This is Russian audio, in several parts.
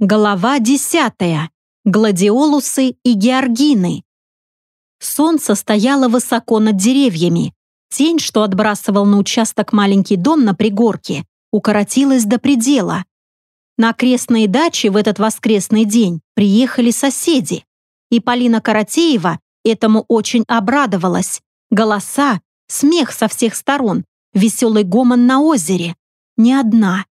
Глава десятая. Гладиолусы и георгины. Солнце стояло высоко над деревьями. Тень, что отбрасывал на участок маленький дом на пригорке, укоротилась до предела. На окрестные дачи в этот воскресный день приехали соседи. И Полина Каратеева этому очень обрадовалась. Голоса, смех со всех сторон, веселый гомон на озере. Не одна.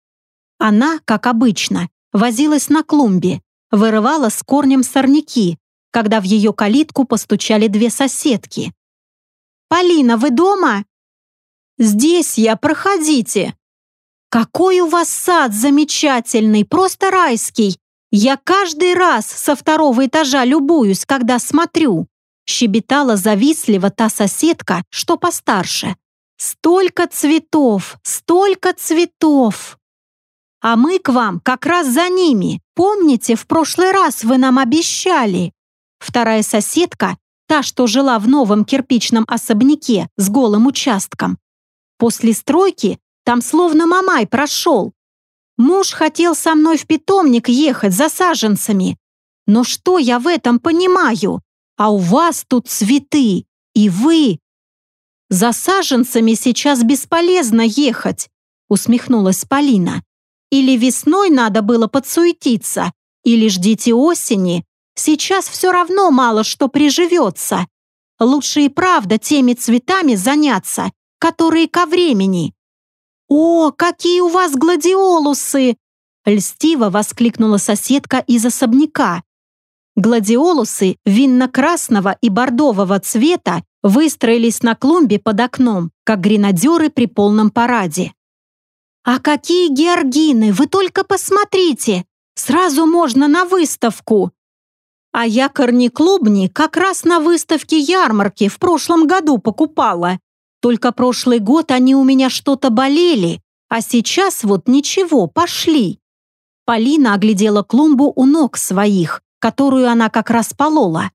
Она, как обычно, возилась на клумбе, вырывала с корнем сорняки, когда в ее калитку постучали две соседки. «Полина, вы дома?» «Здесь я, проходите!» «Какой у вас сад замечательный, просто райский! Я каждый раз со второго этажа любуюсь, когда смотрю!» Щебетала завистливо та соседка, что постарше. «Столько цветов, столько цветов!» А мы к вам как раз за ними. Помните, в прошлый раз вы нам обещали?» Вторая соседка, та, что жила в новом кирпичном особняке с голым участком. После стройки там словно мамай прошел. Муж хотел со мной в питомник ехать за саженцами. Но что я в этом понимаю? А у вас тут цветы, и вы... За саженцами сейчас бесполезно ехать, усмехнулась Полина. Или весной надо было подсуетиться, или ждите осени. Сейчас все равно мало что приживется. Лучше и правда теми цветами заняться, которые ко времени. «О, какие у вас гладиолусы!» Льстиво воскликнула соседка из особняка. Гладиолусы винно-красного и бордового цвета выстроились на клумбе под окном, как гренадеры при полном параде. «А какие георгины! Вы только посмотрите! Сразу можно на выставку!» А я корни-клубни как раз на выставке ярмарки в прошлом году покупала. Только прошлый год они у меня что-то болели, а сейчас вот ничего, пошли. Полина оглядела клумбу у ног своих, которую она как раз полола.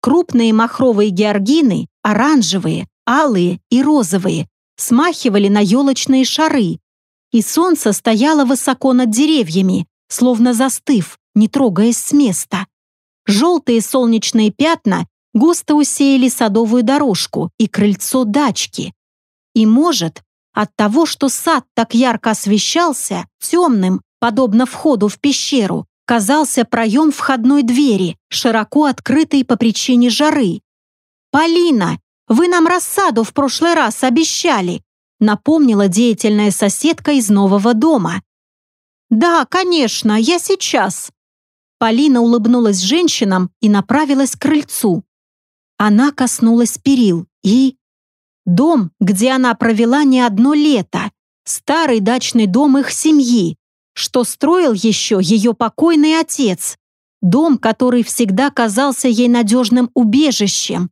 Крупные махровые георгины, оранжевые, алые и розовые, смахивали на елочные шары, и солнце стояло высоко над деревьями, словно застыв, не трогаясь с места. Желтые солнечные пятна густо усеяли садовую дорожку и крыльцо дачки. И, может, от того, что сад так ярко освещался, темным, подобно входу в пещеру, казался проем входной двери, широко открытый по причине жары. «Полина, вы нам рассаду в прошлый раз обещали напомнила деятельная соседка из нового дома. «Да, конечно, я сейчас». Полина улыбнулась женщинам и направилась к крыльцу. Она коснулась перил и... Дом, где она провела не одно лето, старый дачный дом их семьи, что строил еще ее покойный отец, дом, который всегда казался ей надежным убежищем.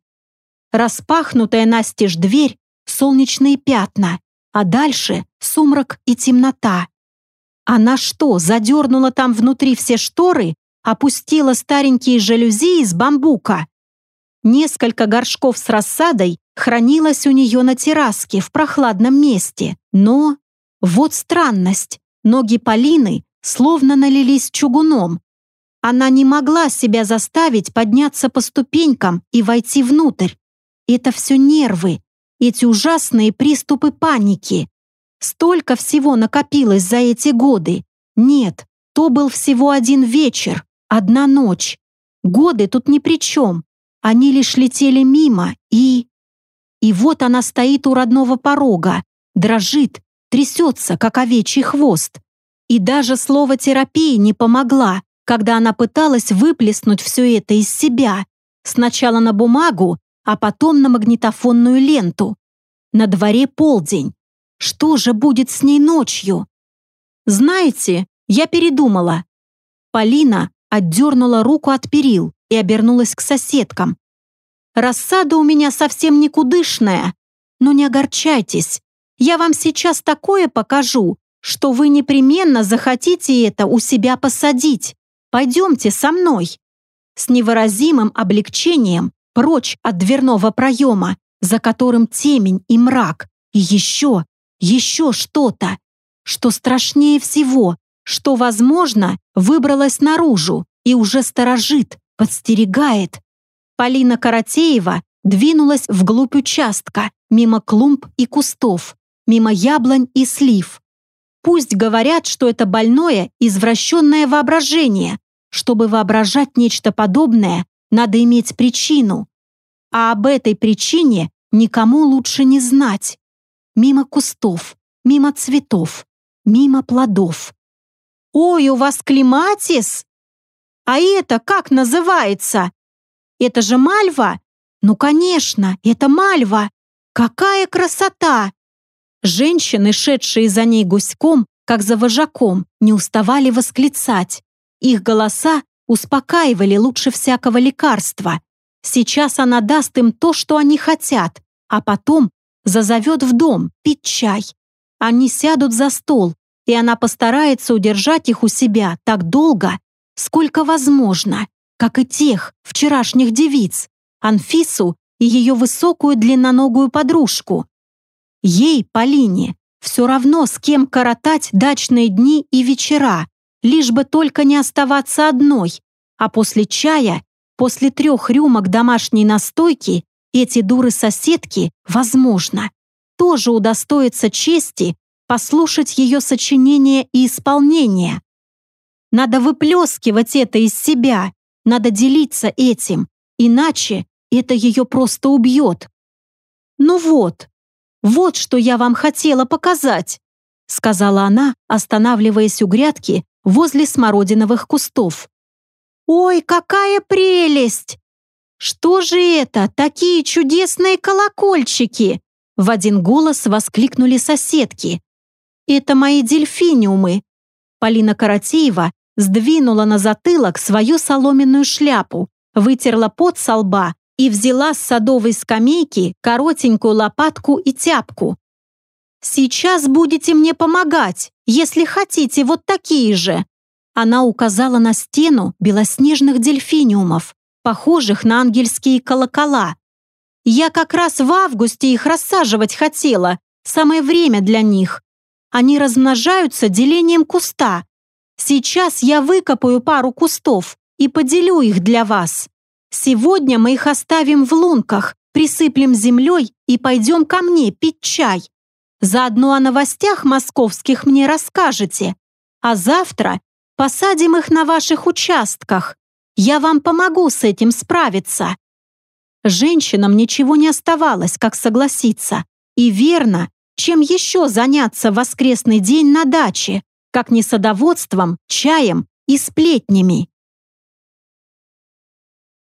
Распахнутая настежь дверь солнечные пятна, а дальше сумрак и темнота. Она что, задернула там внутри все шторы, опустила старенькие жалюзи из бамбука? Несколько горшков с рассадой хранилось у нее на терраске в прохладном месте, но... Вот странность, ноги Полины словно налились чугуном. Она не могла себя заставить подняться по ступенькам и войти внутрь. Это все нервы, эти ужасные приступы паники. Столько всего накопилось за эти годы. Нет, то был всего один вечер, одна ночь. Годы тут ни при чем. Они лишь летели мимо и... И вот она стоит у родного порога, дрожит, трясется, как овечий хвост. И даже слово терапии не помогла, когда она пыталась выплеснуть все это из себя. Сначала на бумагу, а потом на магнитофонную ленту. На дворе полдень. Что же будет с ней ночью? Знаете, я передумала. Полина отдернула руку от перил и обернулась к соседкам. Рассада у меня совсем никудышная, но не огорчайтесь. Я вам сейчас такое покажу, что вы непременно захотите это у себя посадить. Пойдемте со мной. С невыразимым облегчением прочь от дверного проема, за которым темень и мрак, и еще, еще что-то, что страшнее всего, что, возможно, выбралась наружу и уже сторожит, подстерегает. Полина Каратеева двинулась вглубь участка, мимо клумб и кустов, мимо яблонь и слив. Пусть говорят, что это больное, извращенное воображение. Чтобы воображать нечто подобное, надо иметь причину. А об этой причине никому лучше не знать. Мимо кустов, мимо цветов, мимо плодов. «Ой, у вас клематис? А это как называется? Это же мальва? Ну, конечно, это мальва. Какая красота!» Женщины, шедшие за ней гуськом, как за вожаком, не уставали восклицать. Их голоса успокаивали лучше всякого лекарства. Сейчас она даст им то, что они хотят, а потом зазовет в дом пить чай. Они сядут за стол, и она постарается удержать их у себя так долго, сколько возможно, как и тех вчерашних девиц, Анфису и ее высокую длинноногую подружку. Ей, Полине, все равно с кем коротать дачные дни и вечера, лишь бы только не оставаться одной, а после чая, после трех рюмок домашней настойки, эти дуры-соседки, возможно, тоже удостоятся чести послушать ее сочинение и исполнение. Надо выплескивать это из себя, надо делиться этим, иначе это ее просто убьет. Ну вот, вот что я вам хотела показать, сказала она, останавливаясь у грядки возле смородиновых кустов. Ой, какая прелесть! Что же это, такие чудесные колокольчики? В один голос воскликнули соседки, это мои дельфиниумы. Полина Каратеева сдвинула на затылок свою соломенную шляпу, вытерла пот со лба и взяла с садовой скамейки коротенькую лопатку и тяпку. «Сейчас будете мне помогать, если хотите вот такие же». Она указала на стену белоснежных дельфиниумов, похожих на ангельские колокола. «Я как раз в августе их рассаживать хотела, самое время для них. Они размножаются делением куста. Сейчас я выкопаю пару кустов и поделю их для вас. Сегодня мы их оставим в лунках, присыплем землей и пойдем ко мне пить чай. Заодно о новостях московских мне расскажете. А завтра посадим их на ваших участках. Я вам помогу с этим справиться». Женщинам ничего не оставалось, как согласиться. И верно, чем еще заняться в воскресный день на даче, как не садоводством, чаем и сплетнями?